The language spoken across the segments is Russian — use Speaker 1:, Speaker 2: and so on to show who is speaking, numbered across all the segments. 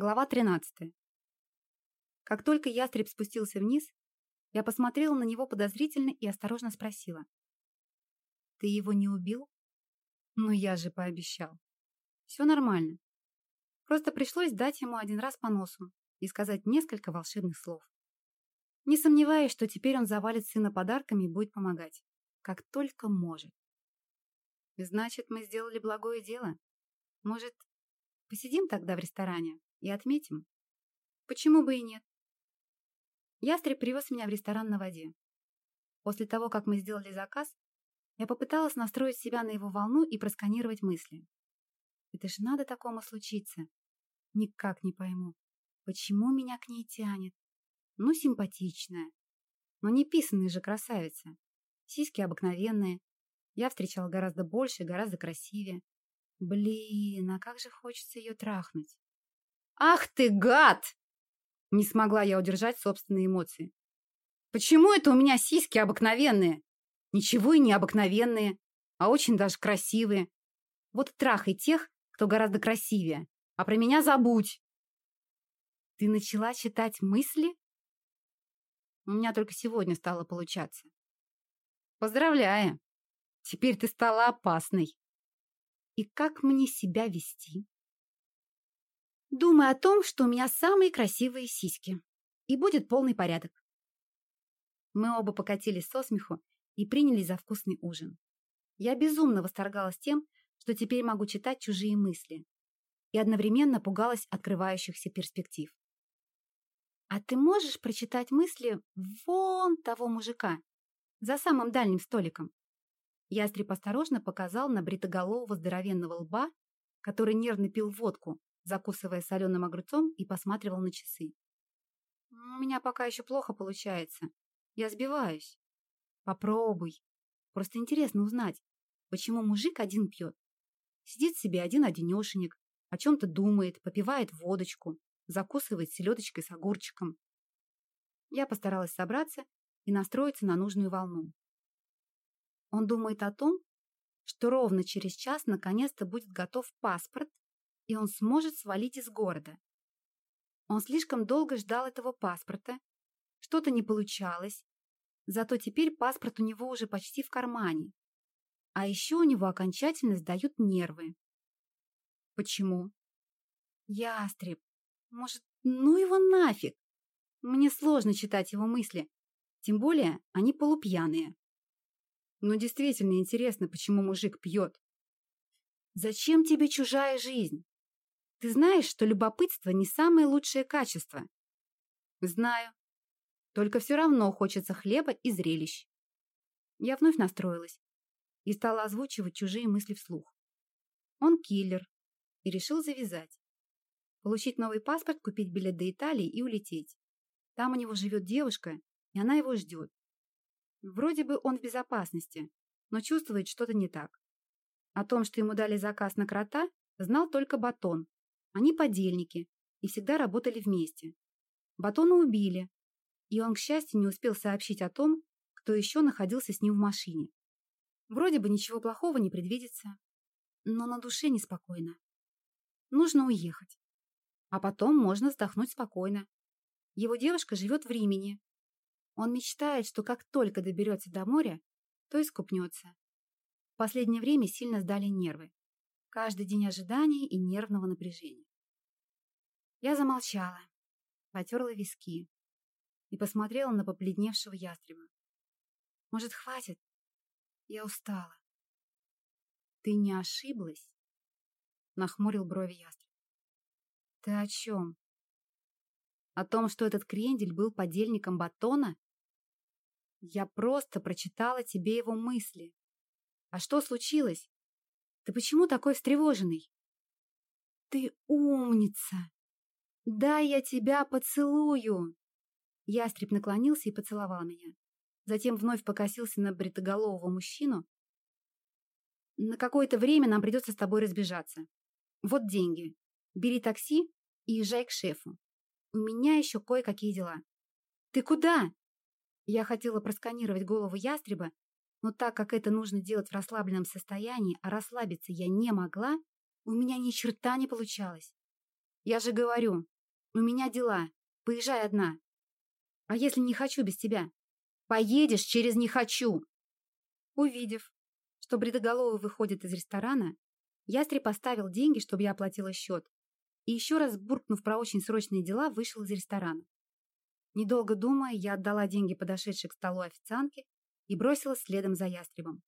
Speaker 1: Глава 13. Как только ястреб спустился вниз, я посмотрела на него подозрительно и осторожно спросила. «Ты его не убил?» «Ну я же пообещал. Все нормально. Просто пришлось дать ему один раз по носу и сказать несколько волшебных слов. Не сомневаюсь, что теперь он завалит сына подарками и будет помогать, как только может. Значит, мы сделали благое дело. Может, посидим тогда в ресторане?» И отметим. Почему бы и нет? Ястреб привез меня в ресторан на воде. После того, как мы сделали заказ, я попыталась настроить себя на его волну и просканировать мысли. Это ж надо такому случиться. Никак не пойму, почему меня к ней тянет. Ну, симпатичная. Но не писанная же красавица. Сиськи обыкновенные. Я встречала гораздо больше, гораздо красивее. Блин, а как же хочется ее трахнуть. «Ах ты, гад!» Не смогла я удержать собственные эмоции. «Почему это у меня сиськи обыкновенные? Ничего и не обыкновенные, а очень даже красивые. Вот трахай тех, кто гораздо красивее, а про меня забудь!» «Ты начала читать мысли?» У меня только сегодня стало получаться. «Поздравляю! Теперь ты стала опасной!» «И как мне себя вести?» Думай о том, что у меня самые красивые сиськи. И будет полный порядок. Мы оба покатились со смеху и принялись за вкусный ужин. Я безумно восторгалась тем, что теперь могу читать чужие мысли. И одновременно пугалась открывающихся перспектив. А ты можешь прочитать мысли вон того мужика, за самым дальним столиком? Ястреб осторожно показал на бритоголового здоровенного лба, который нервно пил водку, закусывая соленым огурцом и посматривал на часы. «У меня пока еще плохо получается. Я сбиваюсь». «Попробуй. Просто интересно узнать, почему мужик один пьет. Сидит себе один-одинешенек, о чем-то думает, попивает водочку, закусывает селедочкой с огурчиком. Я постаралась собраться и настроиться на нужную волну. Он думает о том, что ровно через час наконец-то будет готов паспорт и он сможет свалить из города. Он слишком долго ждал этого паспорта, что-то не получалось, зато теперь паспорт у него уже почти в кармане. А еще у него окончательно сдают нервы. Почему? Ястреб. Может, ну его нафиг? Мне сложно читать его мысли. Тем более, они полупьяные. Но действительно интересно, почему мужик пьет. Зачем тебе чужая жизнь? Ты знаешь, что любопытство не самое лучшее качество? Знаю. Только все равно хочется хлеба и зрелищ. Я вновь настроилась и стала озвучивать чужие мысли вслух. Он киллер и решил завязать. Получить новый паспорт, купить билет до Италии и улететь. Там у него живет девушка, и она его ждет. Вроде бы он в безопасности, но чувствует что-то не так. О том, что ему дали заказ на крота, знал только Батон, они подельники и всегда работали вместе. Батона убили, и он, к счастью, не успел сообщить о том, кто еще находился с ним в машине. Вроде бы ничего плохого не предвидится, но на душе неспокойно. Нужно уехать. А потом можно вздохнуть спокойно. Его девушка живет в Римени. Он мечтает, что как только доберется до моря, то искупнется. В последнее время сильно сдали нервы. Каждый день ожидания и нервного напряжения. Я замолчала, потерла виски и посмотрела на побледневшего ястреба. Может, хватит? Я устала. Ты не ошиблась? Нахмурил брови ястреб. Ты о чем? О том, что этот крендель был подельником батона? Я просто прочитала тебе его мысли. А что случилось? Ты почему такой встревоженный? Ты умница! «Дай я тебя поцелую!» Ястреб наклонился и поцеловал меня. Затем вновь покосился на бритоголового мужчину. «На какое-то время нам придется с тобой разбежаться. Вот деньги. Бери такси и езжай к шефу. У меня еще кое-какие дела». «Ты куда?» Я хотела просканировать голову ястреба, но так как это нужно делать в расслабленном состоянии, а расслабиться я не могла, у меня ни черта не получалось. Я же говорю, у меня дела. Поезжай одна. А если не хочу без тебя? Поедешь через «не хочу». Увидев, что Бредоголовый выходит из ресторана, Ястреб поставил деньги, чтобы я оплатила счет, и еще раз, буркнув про очень срочные дела, вышел из ресторана. Недолго думая, я отдала деньги подошедшей к столу официантке и бросилась следом за Ястребом.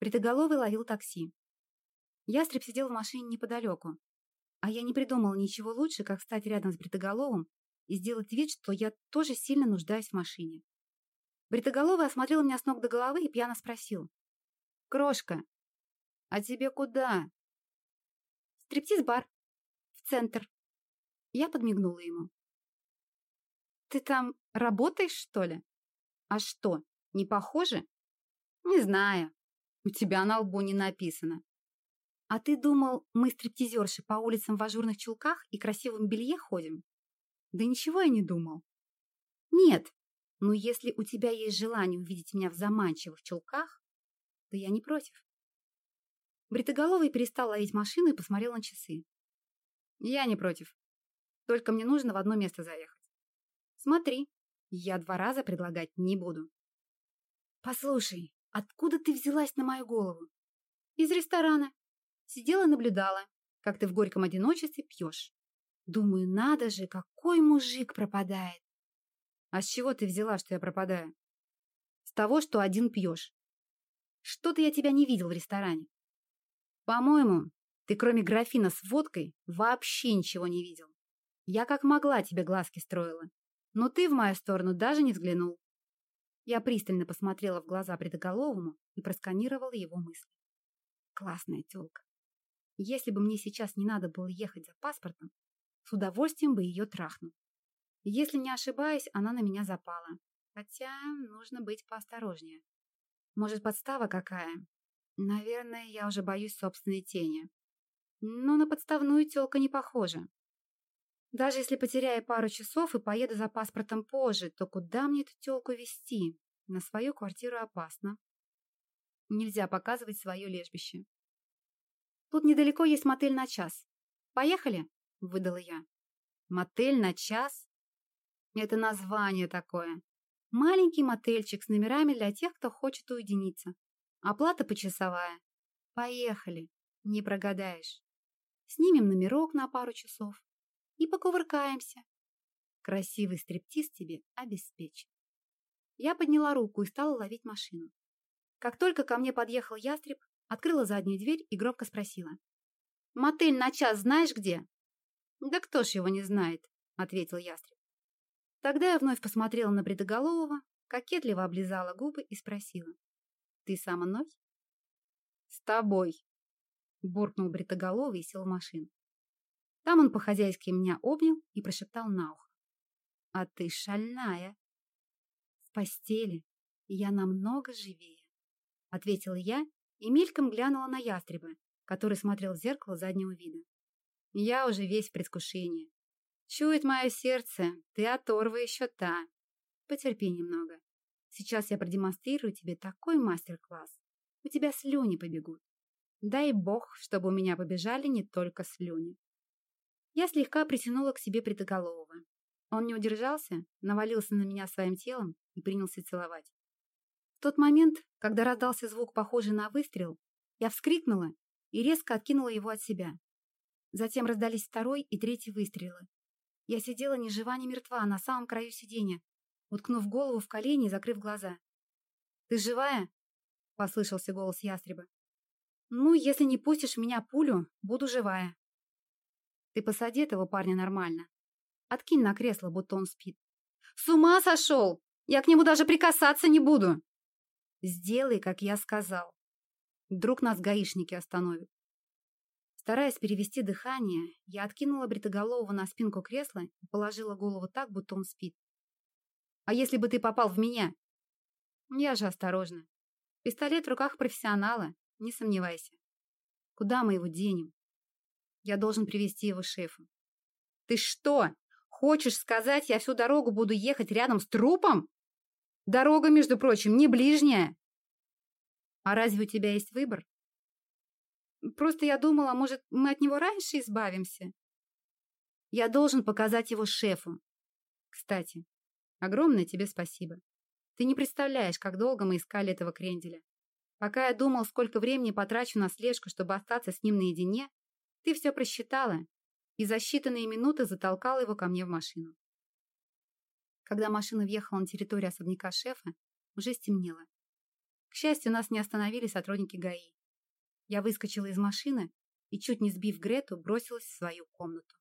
Speaker 1: Бритоголовый ловил такси. Ястреб сидел в машине неподалеку, а я не придумала ничего лучше, как стать рядом с Бритоголовым и сделать вид, что я тоже сильно нуждаюсь в машине. Бритоголовый осмотрел меня с ног до головы и пьяно спросил. «Крошка, а тебе куда?» «Стриптиз-бар. В центр». Я подмигнула ему. «Ты там работаешь, что ли?» «А что, не похоже?» «Не знаю. У тебя на лбу не написано». «А ты думал, мы стриптизерши по улицам в ажурных чулках и красивом белье ходим?» «Да ничего я не думал». «Нет, но если у тебя есть желание увидеть меня в заманчивых чулках, то я не против». Бритоголовый перестал ловить машину и посмотрел на часы. «Я не против. Только мне нужно в одно место заехать. Смотри, я два раза предлагать не буду». «Послушай, откуда ты взялась на мою голову?» «Из ресторана. Сидела и наблюдала, как ты в горьком одиночестве пьешь. Думаю, надо же, какой мужик пропадает. А с чего ты взяла, что я пропадаю? С того, что один пьешь. Что-то я тебя не видел в ресторане. По-моему, ты кроме графина с водкой вообще ничего не видел. Я как могла тебе глазки строила. Но ты в мою сторону даже не взглянул. Я пристально посмотрела в глаза предоголовому и просканировала его мысли. Классная тёлка. Если бы мне сейчас не надо было ехать за паспортом, с удовольствием бы ее трахнул. Если не ошибаюсь, она на меня запала. Хотя нужно быть поосторожнее. Может, подстава какая? Наверное, я уже боюсь собственной тени. Но на подставную тёлка не похожа. Даже если потеряю пару часов и поеду за паспортом позже, то куда мне эту тёлку везти? На свою квартиру опасно. Нельзя показывать свое лежбище. Тут недалеко есть мотель на час. Поехали? Выдала я. Мотель на час? Это название такое. Маленький мотельчик с номерами для тех, кто хочет уединиться. Оплата почасовая. Поехали. Не прогадаешь. Снимем номерок на пару часов и покувыркаемся. Красивый стриптиз тебе обеспечен. Я подняла руку и стала ловить машину. Как только ко мне подъехал ястреб, открыла заднюю дверь и громко спросила. «Мотель на час знаешь где?» «Да кто ж его не знает», — ответил ястреб. Тогда я вновь посмотрела на Бредоголового, кокетливо облизала губы и спросила. «Ты со мной?» «С тобой», — буркнул Бритоголовый и сел в машину. Там он по-хозяйски меня обнял и прошептал на ухо. «А ты шальная!» «В постели я намного живее», — ответила я и мельком глянула на ястреба, который смотрел в зеркало заднего вида. Я уже весь в предвкушении. Чует мое сердце, ты оторва еще та. Потерпи немного. Сейчас я продемонстрирую тебе такой мастер-класс. У тебя слюни побегут. Дай бог, чтобы у меня побежали не только слюни. Я слегка притянула к себе Притоголового. Он не удержался, навалился на меня своим телом и принялся целовать. В тот момент, когда раздался звук, похожий на выстрел, я вскрикнула и резко откинула его от себя. Затем раздались второй и третий выстрелы. Я сидела ни жива, ни мертва на самом краю сиденья, уткнув голову в колени и закрыв глаза. «Ты живая?» — послышался голос ястреба. «Ну, если не пустишь в меня пулю, буду живая», ты посади этого парня нормально. Откинь на кресло, будто он спит. С ума сошел! Я к нему даже прикасаться не буду. Сделай, как я сказал. Вдруг нас гаишники остановят. Стараясь перевести дыхание, я откинула бритоголового на спинку кресла и положила голову так, будто он спит. «А если бы ты попал в меня?» «Я же осторожна. Пистолет в руках профессионала, не сомневайся. Куда мы его денем?» Я должен привести его шефу. Ты что, хочешь сказать, я всю дорогу буду ехать рядом с трупом? Дорога, между прочим, не ближняя. А разве у тебя есть выбор? Просто я думала, может, мы от него раньше избавимся? Я должен показать его шефу. Кстати, огромное тебе спасибо. Ты не представляешь, как долго мы искали этого кренделя. Пока я думал, сколько времени потрачу на слежку, чтобы остаться с ним наедине, ты все просчитала и за считанные минуты затолкала его ко мне в машину. Когда машина въехала на территорию особняка шефа, уже стемнело. К счастью, нас не остановили сотрудники ГАИ. Я выскочила из машины и, чуть не сбив Грету, бросилась в свою комнату.